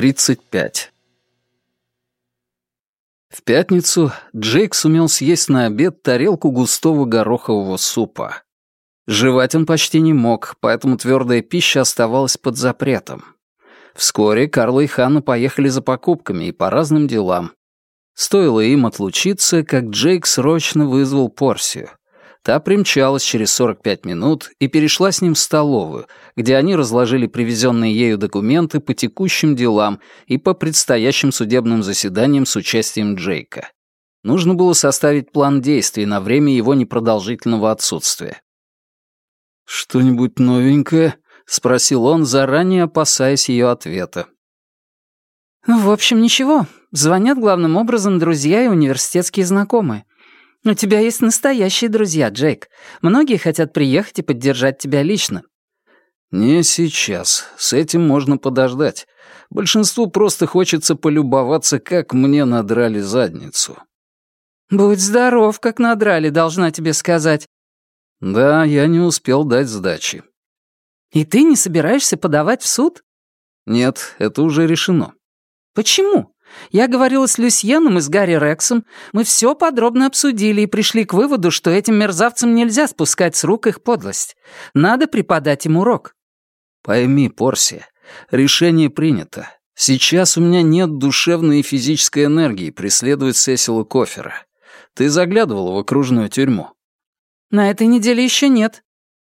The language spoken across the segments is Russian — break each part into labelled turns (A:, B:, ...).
A: 35. В пятницу Джейк сумел съесть на обед тарелку густого горохового супа. Жевать он почти не мог, поэтому твердая пища оставалась под запретом. Вскоре Карла и Ханна поехали за покупками и по разным делам. Стоило им отлучиться, как Джейк срочно вызвал Порсию. Та примчалась через 45 минут и перешла с ним в столовую, где они разложили привезенные ею документы по текущим делам и по предстоящим судебным заседаниям с участием Джейка. Нужно было составить план действий на время его непродолжительного отсутствия. «Что-нибудь новенькое?» — спросил он, заранее опасаясь ее ответа.
B: «В общем, ничего. Звонят главным образом друзья и университетские знакомые. У тебя есть настоящие друзья, Джейк. Многие хотят приехать и поддержать тебя лично».
A: «Не сейчас. С этим можно подождать. Большинству просто хочется полюбоваться, как мне надрали задницу».
B: «Будь здоров, как надрали, должна тебе сказать».
A: «Да, я не успел дать сдачи».
B: «И ты не собираешься подавать в суд?»
A: «Нет, это уже решено».
B: «Почему? Я говорила с Люсьеном и с Гарри Рексом. Мы все подробно обсудили и пришли к выводу, что этим мерзавцам нельзя спускать с рук их подлость. Надо преподать им урок».
A: «Пойми, Порсия, решение принято. Сейчас у меня нет душевной и физической энергии преследовать Сесила Кофера. Ты заглядывала в окружную тюрьму?»
B: «На этой неделе еще нет».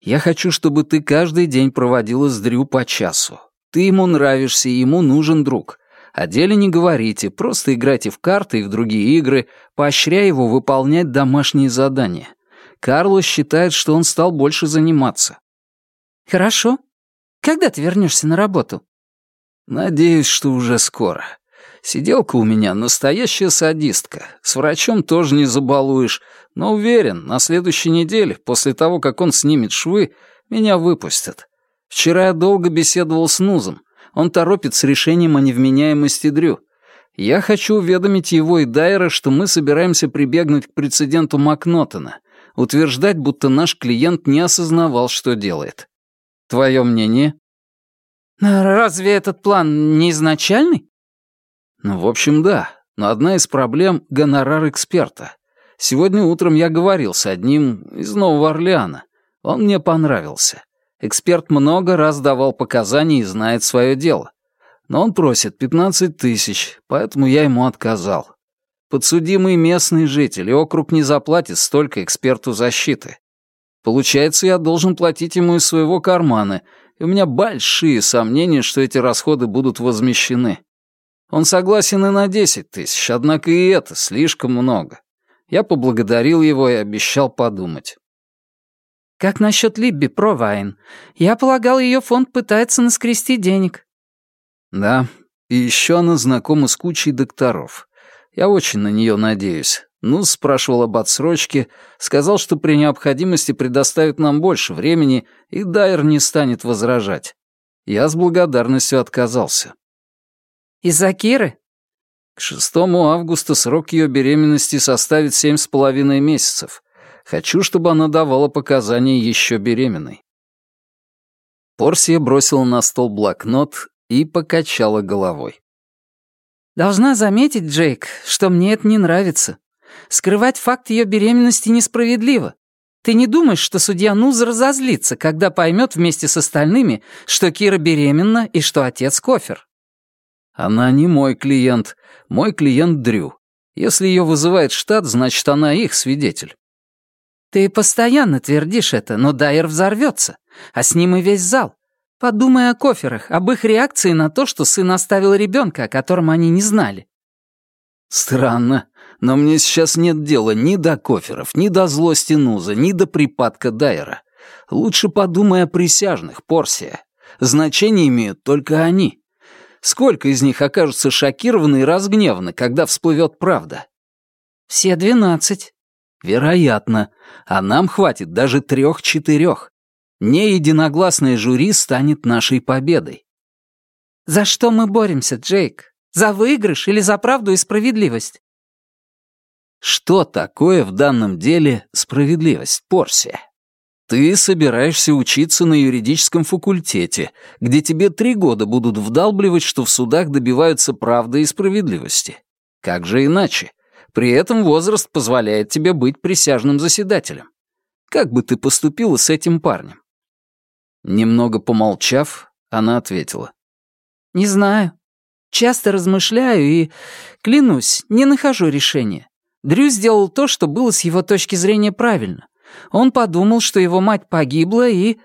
A: «Я хочу, чтобы ты каждый день проводила с Дрю по часу. Ты ему нравишься, и ему нужен друг. О деле не говорите, просто играйте в карты и в другие игры, поощряя его выполнять домашние задания. Карлос считает, что он стал больше заниматься.
B: Хорошо. Когда ты вернешься на работу?
A: Надеюсь, что уже скоро. Сиделка у меня настоящая садистка. С врачом тоже не забалуешь, но уверен, на следующей неделе, после того, как он снимет швы, меня выпустят. Вчера я долго беседовал с Нузом. Он торопит с решением о невменяемости Дрю. Я хочу уведомить его и Дайера, что мы собираемся прибегнуть к прецеденту Макнотона, утверждать, будто наш клиент не осознавал, что делает. Твое мнение?
B: Разве этот план не изначальный?
A: Ну, в общем, да. Но одна из проблем — гонорар эксперта. Сегодня утром я говорил с одним из Нового Орлеана. Он мне понравился. Эксперт много раз давал показания и знает свое дело. Но он просит 15 тысяч, поэтому я ему отказал. Подсудимый местный житель, и округ не заплатит столько эксперту защиты. Получается, я должен платить ему из своего кармана, и у меня большие сомнения, что эти расходы будут возмещены. Он согласен и на 10 тысяч, однако и это слишком много. Я поблагодарил его и обещал подумать.
B: «Как насчет Либби Провайн? Я полагал, ее фонд пытается наскрести денег».
A: «Да, и еще она знакома с кучей докторов. Я очень на нее надеюсь. Ну, спрашивал об отсрочке, сказал, что при необходимости предоставит нам больше времени, и Дайер не станет возражать. Я с благодарностью отказался».
B: «Из-за Киры?»
A: К 6 августа срок ее беременности составит семь с половиной месяцев, Хочу, чтобы она давала показания еще беременной». Порсия бросила на стол блокнот и покачала головой.
B: «Должна заметить, Джейк, что мне это не нравится. Скрывать факт ее беременности несправедливо. Ты не думаешь, что судья Нуз разозлится, когда поймет вместе с остальными, что Кира беременна и что отец кофер?»
A: «Она не мой клиент. Мой клиент Дрю. Если ее вызывает штат, значит, она их свидетель.
B: Ты постоянно твердишь это, но Дайер взорвется, а с ним и весь зал. Подумай о коферах, об их реакции на то, что сын оставил ребенка, о котором они не знали.
A: Странно, но мне сейчас нет дела ни до коферов, ни до злости Нуза, ни до припадка Дайера. Лучше подумай о присяжных, Порсия. Значение имеют только они. Сколько из них окажутся шокированы и разгневаны, когда всплывет правда?
B: Все двенадцать.
A: Вероятно. А нам хватит даже трех-четырех. Не единогласное жюри станет нашей победой.
B: За что мы боремся, Джейк? За выигрыш или за правду и справедливость?
A: Что такое в данном деле справедливость, Порсия? Ты собираешься учиться на юридическом факультете, где тебе три года будут вдалбливать, что в судах добиваются правды и справедливости. Как же иначе? При этом возраст позволяет тебе быть присяжным заседателем. Как бы ты поступила с этим парнем?» Немного помолчав, она ответила.
B: «Не знаю. Часто размышляю и, клянусь, не нахожу решения. Дрю сделал то, что было с его точки зрения правильно. Он подумал, что его мать погибла и...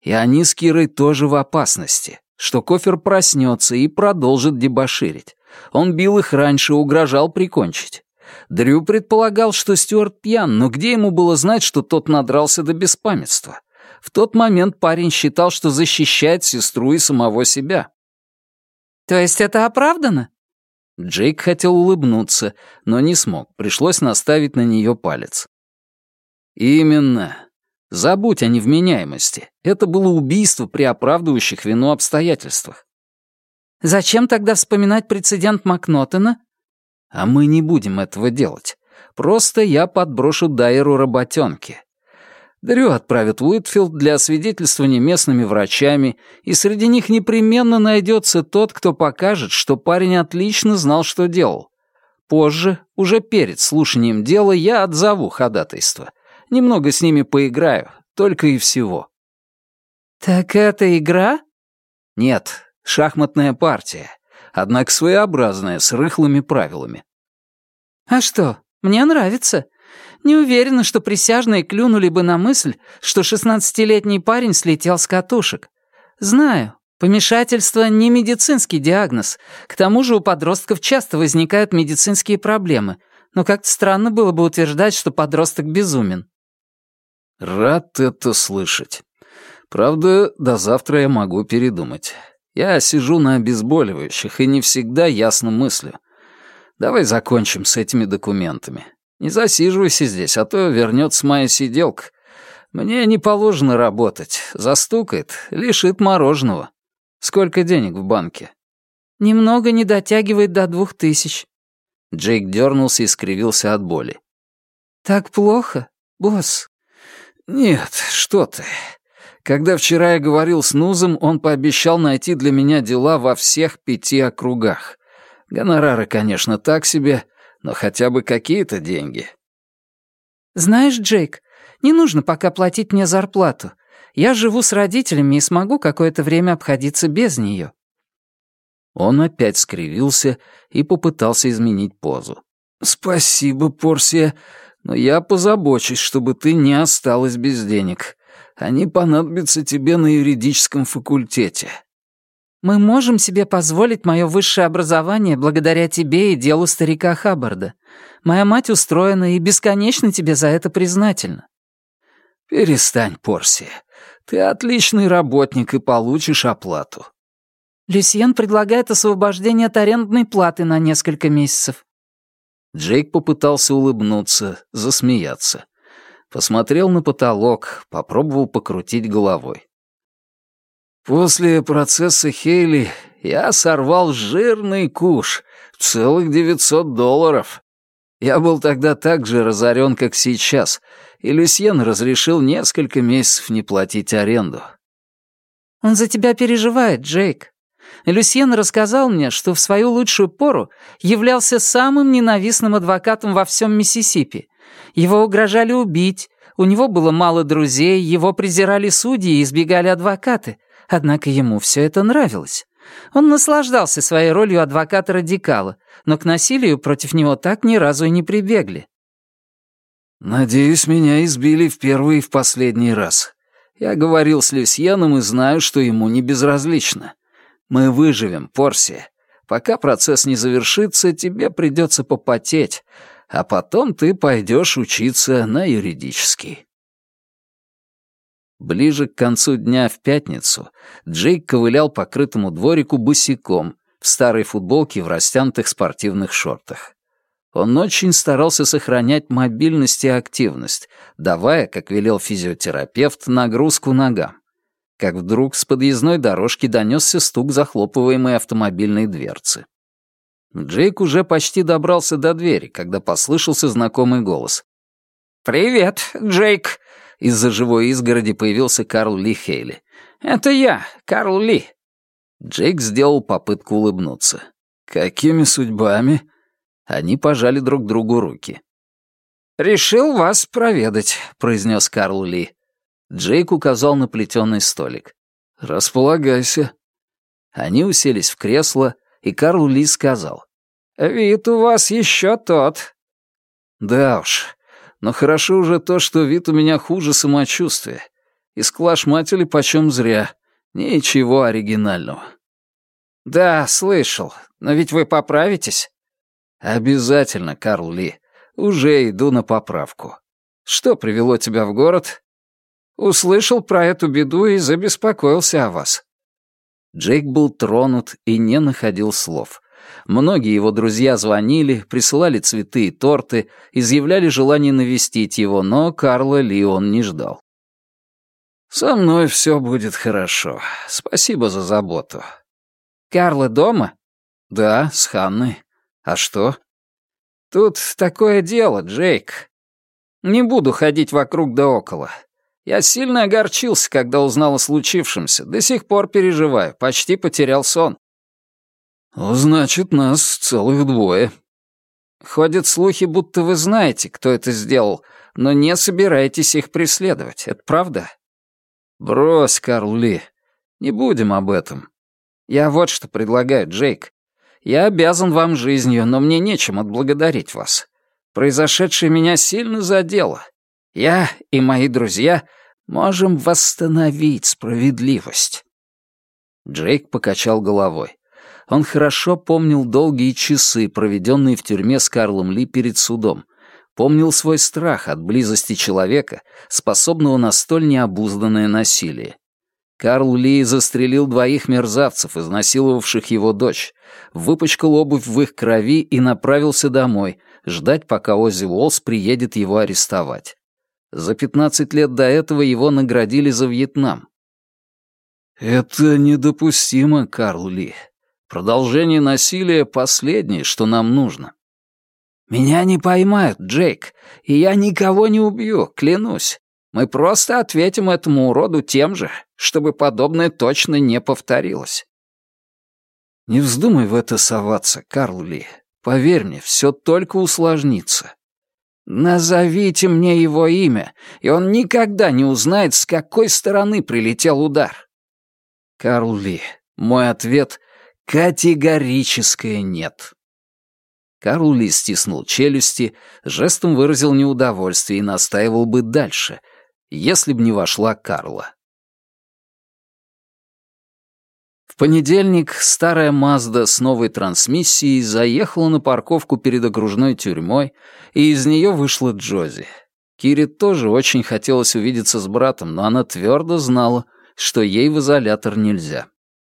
A: И они с Кирой тоже в опасности, что Кофер проснется и продолжит дебоширить. Он бил их раньше, угрожал прикончить. Дрю предполагал, что Стюарт пьян, но где ему было знать, что тот надрался до беспамятства? В тот момент парень считал, что защищает сестру и самого себя.
B: «То есть это оправдано?»
A: Джейк хотел улыбнуться, но не смог, пришлось наставить на нее палец. «Именно. Забудь о невменяемости. Это было убийство при оправдывающих вину обстоятельствах».
B: «Зачем тогда вспоминать прецедент Макнотона?»
A: «А мы не будем этого делать. Просто я подброшу Дайеру работенки. Дрю отправят в Уитфилд для освидетельствования местными врачами, и среди них непременно найдется тот, кто покажет, что парень отлично знал, что делал. Позже, уже перед слушанием дела, я отзову ходатайство. Немного с ними поиграю, только и всего».
B: «Так это игра?»
A: «Нет, шахматная партия, однако своеобразная, с рыхлыми правилами».
B: «А что, мне нравится. Не уверена, что присяжные клюнули бы на мысль, что шестнадцатилетний парень слетел с катушек. Знаю, помешательство — не медицинский диагноз. К тому же у подростков часто возникают медицинские проблемы, но как-то странно было бы утверждать, что подросток безумен.
A: «Рад это слышать. Правда, до завтра я могу передумать. Я сижу на обезболивающих и не всегда ясно мыслю. Давай закончим с этими документами. Не засиживайся здесь, а то вернется моя сиделка. Мне не положено работать. Застукает, лишит мороженого. Сколько денег в банке?»
B: «Немного не дотягивает до двух тысяч».
A: Джейк дернулся и скривился от боли.
B: «Так плохо, босс?»
A: «Нет, что ты. Когда вчера я говорил с Нузом, он пообещал найти для меня дела во всех пяти округах. Гонорары, конечно, так себе, но хотя бы какие-то деньги».
B: «Знаешь, Джейк, не нужно пока платить мне зарплату. Я живу с родителями и смогу какое-то время обходиться без нее».
A: Он опять скривился и попытался изменить позу. «Спасибо, Порсия, но я позабочусь, чтобы ты не осталась без денег. Они понадобятся тебе на юридическом факультете».
B: «Мы можем себе позволить мое высшее образование благодаря тебе и делу старика Хаббарда. Моя мать устроена и бесконечно тебе за это признательна».
A: «Перестань, Порси. Ты отличный работник и получишь оплату».
B: Люсьен предлагает освобождение от арендной платы на несколько месяцев.
A: Джейк попытался улыбнуться, засмеяться. Посмотрел на потолок, попробовал покрутить головой. «После процесса Хейли я сорвал жирный куш, целых 900 долларов. Я был тогда так же разорен, как сейчас, и Люсьен разрешил несколько месяцев не платить аренду».
B: «Он за тебя переживает, Джейк. Люсьен рассказал мне, что в свою лучшую пору являлся самым ненавистным адвокатом во всем Миссисипи. Его угрожали убить, у него было мало друзей, его презирали судьи и избегали адвокаты. Однако ему все это нравилось. Он наслаждался своей ролью адвоката-радикала, но к насилию против него так ни разу и не прибегли.
A: «Надеюсь, меня избили в первый и в последний раз. Я говорил с Люсьеном и знаю, что ему не безразлично. Мы выживем, Порси. Пока процесс не завершится, тебе придется попотеть, а потом ты пойдешь учиться на юридический. Ближе к концу дня в пятницу Джейк ковылял по крытому дворику босиком в старой футболке в растянутых спортивных шортах. Он очень старался сохранять мобильность и активность, давая, как велел физиотерапевт, нагрузку ногам как вдруг с подъездной дорожки донесся стук захлопываемой автомобильной дверцы. Джейк уже почти добрался до двери, когда послышался знакомый голос.
C: «Привет, Джейк.
A: Из-за живой изгороди появился Карл Ли Хейли.
B: «Это я, Карл Ли».
A: Джейк сделал попытку улыбнуться. «Какими судьбами?» Они пожали друг другу руки.
B: «Решил вас проведать», — произнес Карл Ли.
A: Джейк указал на плетеный столик. «Располагайся». Они уселись в кресло, и Карл Ли сказал.
B: «Вид у вас еще тот».
A: «Да уж, но хорошо уже то, что вид у меня хуже самочувствия. И склаш матери почем зря. Ничего оригинального».
B: «Да, слышал. Но ведь вы поправитесь?»
A: «Обязательно, Карл Ли. Уже иду на поправку. Что привело тебя в город?»
B: «Услышал про эту беду и забеспокоился о вас».
A: Джейк был тронут и не находил слов. Многие его друзья звонили, присылали цветы и торты, изъявляли желание навестить его, но Карла Ли он не ждал. «Со мной все будет хорошо. Спасибо за заботу».
B: «Карла дома?»
A: «Да, с Ханной. А что?»
B: «Тут такое дело, Джейк. Не буду ходить вокруг да около. Я сильно огорчился, когда узнал о случившемся. До сих пор переживаю, почти потерял сон».
A: «Значит, нас целых двое».
B: «Ходят слухи, будто вы знаете, кто это сделал, но не собираетесь их преследовать. Это правда?»
A: «Брось, Карл Ли. Не будем об этом».
B: «Я вот что предлагаю, Джейк. Я обязан вам жизнью, но мне нечем отблагодарить вас. Произошедшее меня сильно задело. Я и мои друзья можем восстановить справедливость».
A: Джейк покачал головой. Он хорошо помнил долгие часы, проведенные в тюрьме с Карлом Ли перед судом. Помнил свой страх от близости человека, способного на столь необузданное насилие. Карл Ли застрелил двоих мерзавцев, изнасиловавших его дочь, выпачкал обувь в их крови и направился домой, ждать, пока Оззи Уолс приедет его арестовать. За 15 лет до этого его наградили за Вьетнам. «Это недопустимо, Карл Ли. Продолжение насилия — последнее, что нам нужно».
B: «Меня не поймают, Джейк, и я никого не убью, клянусь. Мы просто ответим этому уроду тем же, чтобы подобное точно не повторилось».
A: «Не вздумай в это соваться, Карл Ли. Поверь мне, все только усложнится».
B: «Назовите мне его имя, и он никогда не узнает, с какой стороны прилетел удар».
A: «Карл Ли, мой ответ — категорическое нет». Карл Ли стиснул челюсти, жестом выразил неудовольствие и настаивал бы дальше, если б не вошла Карла. В понедельник старая Мазда с новой трансмиссией заехала на парковку перед окружной тюрьмой, и из нее вышла Джози. Кире тоже очень хотелось увидеться с братом, но она твердо знала, что ей в изолятор нельзя.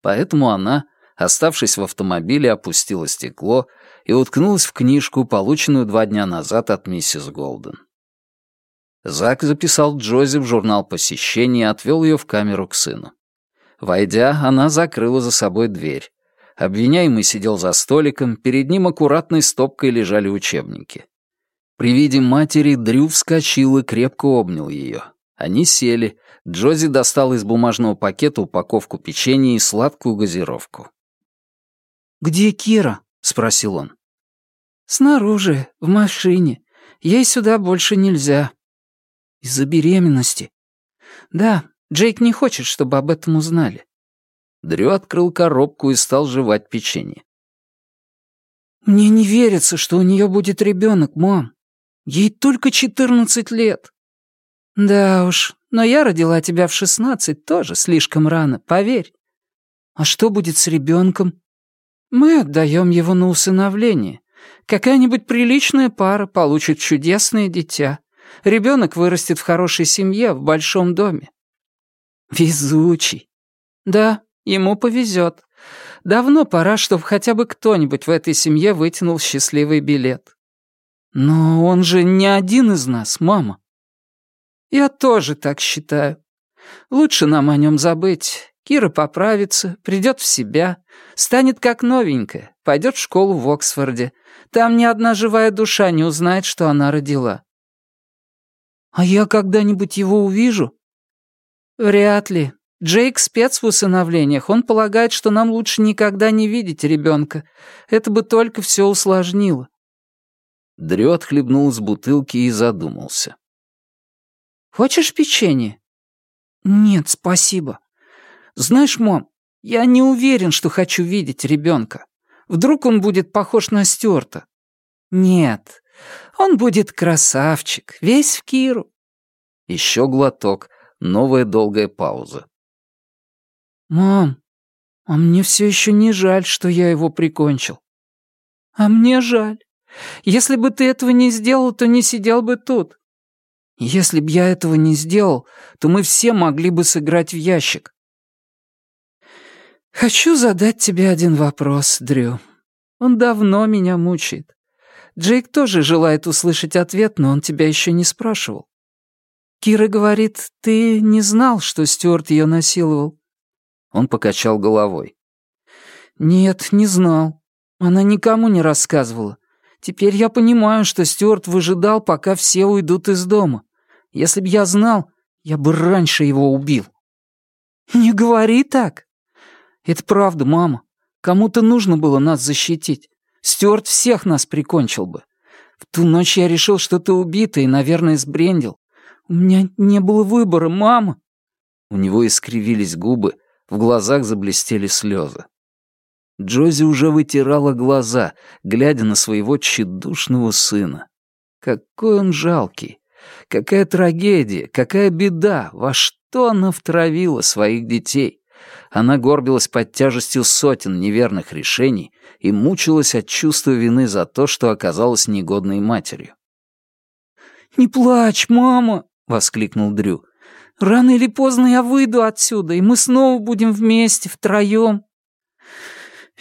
A: Поэтому она, оставшись в автомобиле, опустила стекло и уткнулась в книжку, полученную два дня назад от миссис Голден. Зак записал Джози в журнал посещений и отвел ее в камеру к сыну. Войдя, она закрыла за собой дверь. Обвиняемый сидел за столиком, перед ним аккуратной стопкой лежали учебники. При виде матери Дрю вскочил и крепко обнял ее. Они сели. Джози достал из бумажного пакета упаковку печенья и сладкую газировку.
B: «Где Кира?» — спросил он. «Снаружи, в машине. Ей сюда больше нельзя». «Из-за беременности?» «Да, Джейк не хочет, чтобы об этом узнали».
A: Дрю открыл коробку и стал жевать печенье.
B: «Мне не верится, что у нее будет ребенок, мам. Ей только четырнадцать лет». «Да уж, но я родила тебя в шестнадцать, тоже слишком рано, поверь». «А что будет с ребенком?» «Мы отдаем его на усыновление. Какая-нибудь приличная пара получит чудесное дитя. Ребенок вырастет в хорошей семье, в большом доме. Везучий. Да, ему повезет. Давно пора, чтобы хотя бы кто-нибудь в этой семье вытянул счастливый билет. Но он же не один из нас, мама. Я тоже так считаю. Лучше нам о нем забыть. Кира поправится, придет в себя, станет как новенькая, пойдет в школу в Оксфорде. Там ни одна живая душа не узнает, что она родила. «А я когда-нибудь его увижу?» «Вряд ли. Джейк спец в усыновлениях. Он полагает, что нам лучше никогда не видеть ребенка. Это бы только все усложнило».
A: Дрю отхлебнул из бутылки и задумался.
B: «Хочешь печенье?» «Нет, спасибо. Знаешь, мам, я не уверен, что хочу видеть ребенка. Вдруг он будет похож на Стюарта?» «Нет, он будет красавчик, весь в Киру».
A: Еще глоток, новая долгая пауза.
B: «Мам, а мне все еще не жаль, что я его прикончил». «А мне жаль. Если бы ты этого не сделал, то не сидел бы тут. Если б я этого не сделал, то мы все могли бы сыграть в ящик. Хочу задать тебе один вопрос, Дрю. Он давно меня мучает. Джейк тоже желает услышать ответ, но он тебя еще не спрашивал. Кира говорит, ты не знал, что Стюарт ее насиловал.
A: Он покачал головой.
B: Нет, не знал. Она никому не рассказывала. Теперь я понимаю, что Стюарт выжидал, пока все уйдут из дома. Если б я знал, я бы раньше его убил. Не говори так. Это правда, мама. Кому-то нужно было нас защитить. Стюарт всех нас прикончил бы. В ту ночь я решил, что ты убита и, наверное, сбрендил. У меня не было выбора, мама.
A: У него искривились губы, в глазах заблестели слезы. Джози уже вытирала глаза, глядя на своего тщедушного сына. Какой он жалкий! Какая трагедия, какая беда, во что она втравила своих детей! Она горбилась под тяжестью сотен неверных решений и мучилась от чувства вины за то, что оказалась негодной матерью.
B: «Не плачь, мама!» — воскликнул Дрю. «Рано или поздно я выйду отсюда, и мы снова будем вместе, втроем».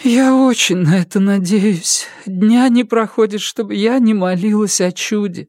B: «Я очень на это надеюсь. Дня не проходит, чтобы я не молилась о чуде».